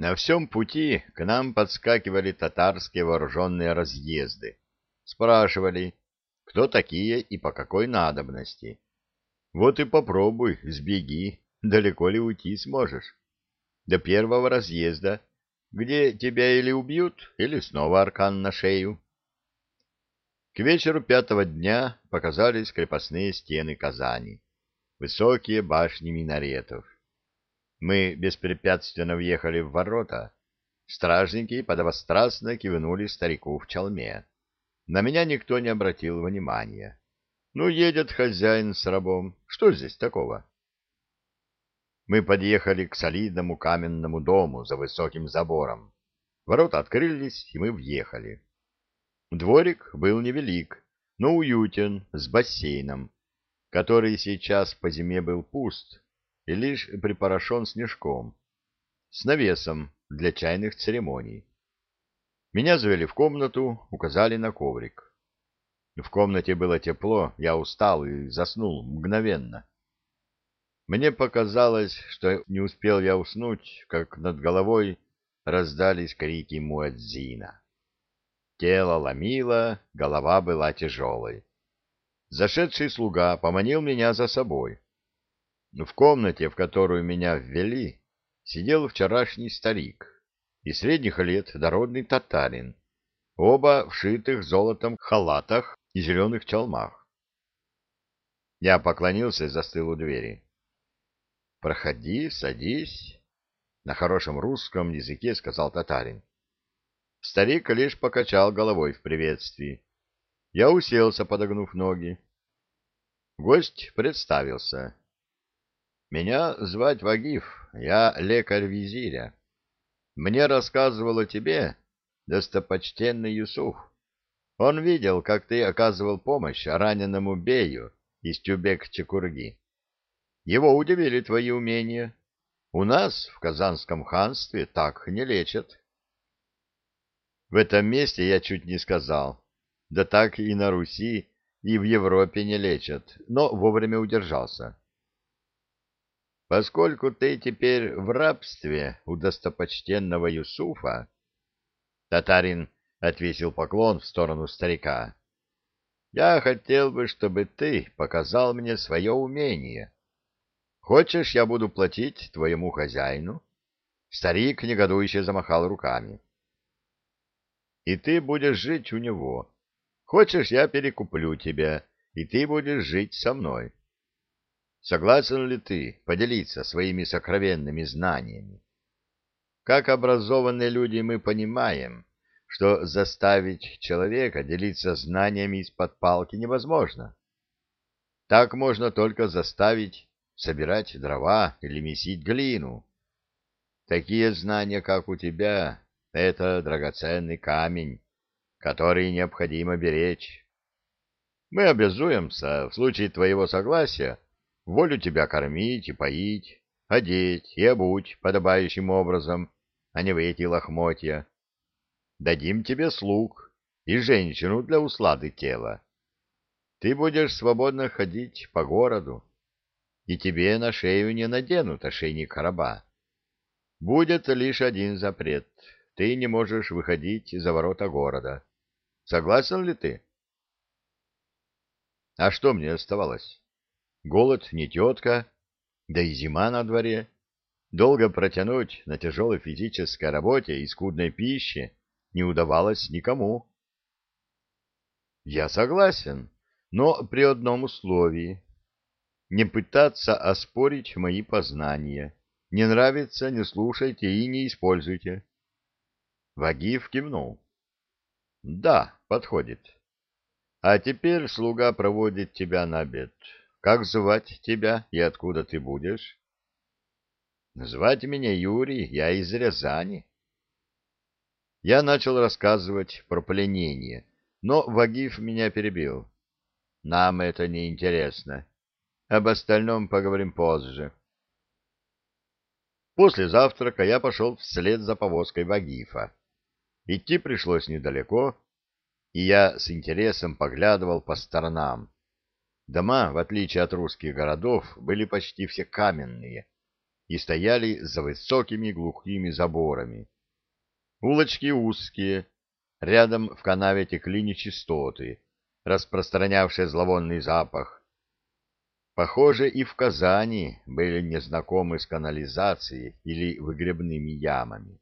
На всем пути к нам подскакивали татарские вооруженные разъезды. Спрашивали, кто такие и по какой надобности. Вот и попробуй, сбеги, далеко ли уйти сможешь. До первого разъезда, где тебя или убьют, или снова аркан на шею. К вечеру пятого дня показались крепостные стены Казани, высокие башни минаретов. Мы беспрепятственно въехали в ворота. Стражники подобострастно кивнули старику в чалме. На меня никто не обратил внимания. Ну, едет хозяин с рабом. Что здесь такого? Мы подъехали к солидному каменному дому за высоким забором. Ворота открылись, и мы въехали. Дворик был невелик, но уютен, с бассейном, который сейчас по зиме был пуст, и лишь припорошен снежком, с навесом для чайных церемоний. Меня завели в комнату, указали на коврик. В комнате было тепло, я устал и заснул мгновенно. Мне показалось, что не успел я уснуть, как над головой раздались крики Муэдзина. Тело ломило, голова была тяжелой. Зашедший слуга поманил меня за собой. В комнате, в которую меня ввели, сидел вчерашний старик и средних лет дородный татарин, оба вшитых золотом халатах и зеленых чалмах. Я поклонился и застыл у двери. — Проходи, садись, — на хорошем русском языке сказал татарин. Старик лишь покачал головой в приветствии. Я уселся, подогнув ноги. Гость представился. Меня звать Вагиф, я лекарь визиря. Мне рассказывал о тебе достопочтенный Юсуф. Он видел, как ты оказывал помощь раненому Бею из Тюбек-Чекурги. Его удивили твои умения. У нас, в Казанском ханстве, так не лечат. В этом месте я чуть не сказал. Да так и на Руси, и в Европе не лечат, но вовремя удержался. Поскольку ты теперь в рабстве у достопочтенного Юсуфа, татарин отвесил поклон в сторону старика, я хотел бы, чтобы ты показал мне свое умение. Хочешь, я буду платить твоему хозяину? Старик негодующе замахал руками. И ты будешь жить у него. Хочешь, я перекуплю тебя, и ты будешь жить со мной. Согласен ли ты поделиться своими сокровенными знаниями? Как образованные люди мы понимаем, что заставить человека делиться знаниями из-под палки невозможно. Так можно только заставить собирать дрова или месить глину. Такие знания, как у тебя, — это драгоценный камень, который необходимо беречь. Мы обязуемся, в случае твоего согласия, волю тебя кормить и поить, одеть и обуть подобающим образом, а не в эти лохмотья. Дадим тебе слуг и женщину для услады тела. Ты будешь свободно ходить по городу, и тебе на шею не наденут ошейник раба. Будет лишь один запрет — ты не можешь выходить за ворота города. Согласен ли ты? А что мне оставалось? Голод не тетка, да и зима на дворе. Долго протянуть на тяжелой физической работе и скудной пище не удавалось никому. Я согласен, но при одном условии. Не пытаться оспорить мои познания. Не нравится — не слушайте и не используйте. Вагиф кивнул. Да, подходит. А теперь слуга проводит тебя на обед. Как звать тебя и откуда ты будешь? Звать меня Юрий, я из Рязани. Я начал рассказывать про пленение, но Вагиф меня перебил. Нам это не интересно. Об остальном поговорим позже. После завтрака я пошел вслед за повозкой Вагифа. Идти пришлось недалеко, и я с интересом поглядывал по сторонам. Дома, в отличие от русских городов, были почти все каменные, и стояли за высокими глухими заборами. Улочки узкие, рядом в канаве текли нечистоты, распространявшие зловонный запах. Похоже, и в Казани были незнакомы с канализацией или выгребными ямами.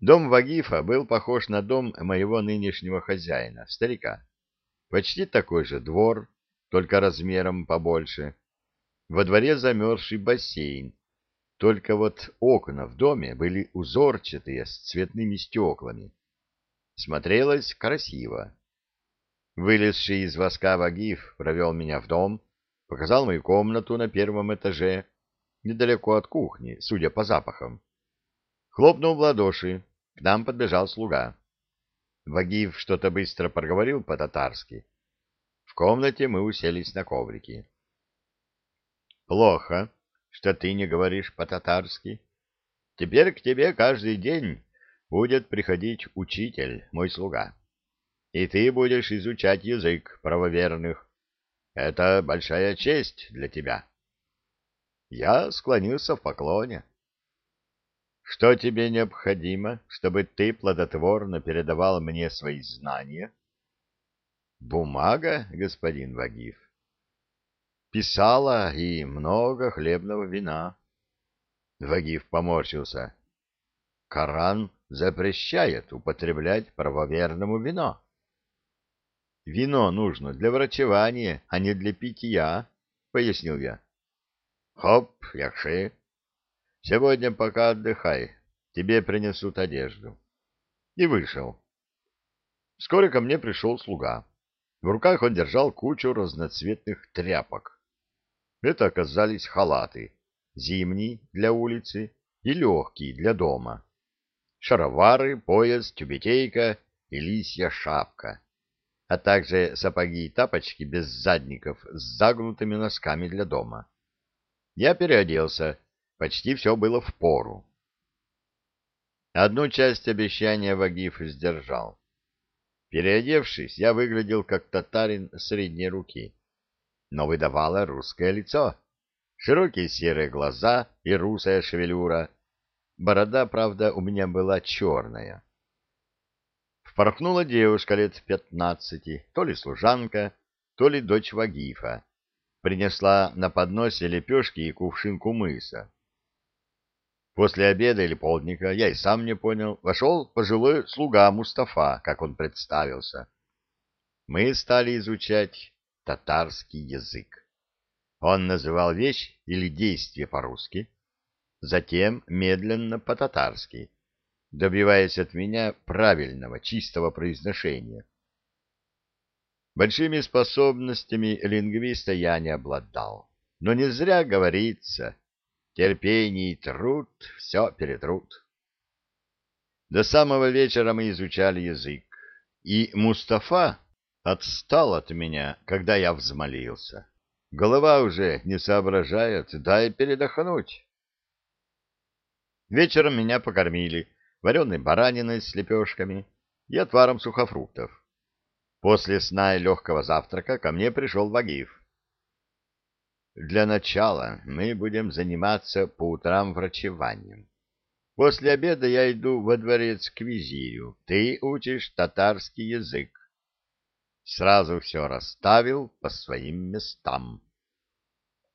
Дом Вагифа был похож на дом моего нынешнего хозяина, старика. Почти такой же двор, только размером побольше. Во дворе замерзший бассейн, только вот окна в доме были узорчатые с цветными стеклами. Смотрелось красиво. Вылезший из воска Вагиф провел меня в дом, показал мою комнату на первом этаже, недалеко от кухни, судя по запахам. Хлопнул в ладоши, к нам подбежал слуга. Вагив что-то быстро проговорил по-татарски. В комнате мы уселись на коврике. — Плохо, что ты не говоришь по-татарски. Теперь к тебе каждый день будет приходить учитель, мой слуга. И ты будешь изучать язык правоверных. Это большая честь для тебя. Я склонился в поклоне. Что тебе необходимо, чтобы ты плодотворно передавал мне свои знания? Бумага, господин Вагиф. Писала и много хлебного вина. Вагиф поморщился. Коран запрещает употреблять правоверному вино. Вино нужно для врачевания, а не для питья, пояснил я. Хоп, якши. Сегодня пока отдыхай, тебе принесут одежду. И вышел. Вскоре ко мне пришел слуга. В руках он держал кучу разноцветных тряпок. Это оказались халаты, зимний для улицы и легкий для дома. Шаровары, пояс, тюбетейка и лисья шапка, а также сапоги и тапочки без задников с загнутыми носками для дома. Я переоделся Почти все было в пору. Одну часть обещания Вагиф сдержал. Переодевшись, я выглядел как татарин средней руки, но выдавало русское лицо. Широкие серые глаза и русая шевелюра. Борода, правда, у меня была черная. Впорхнула девушка лет пятнадцати, то ли служанка, то ли дочь Вагифа. Принесла на подносе лепешки и кувшинку мыса. После обеда или полдника, я и сам не понял, вошел пожилой слуга Мустафа, как он представился. Мы стали изучать татарский язык. Он называл вещь или действие по-русски, затем медленно по-татарски, добиваясь от меня правильного, чистого произношения. Большими способностями лингвиста я не обладал, но не зря говорится — терпение и труд все перетрут. До самого вечера мы изучали язык, и Мустафа отстал от меня, когда я взмолился. Голова уже не соображает, дай передохнуть. Вечером меня покормили вареной бараниной с лепешками и отваром сухофруктов. После сна и легкого завтрака ко мне пришел Вагиф. Для начала мы будем заниматься по утрам врачеванием. После обеда я иду во дворец к визирю. Ты учишь татарский язык. Сразу все расставил по своим местам.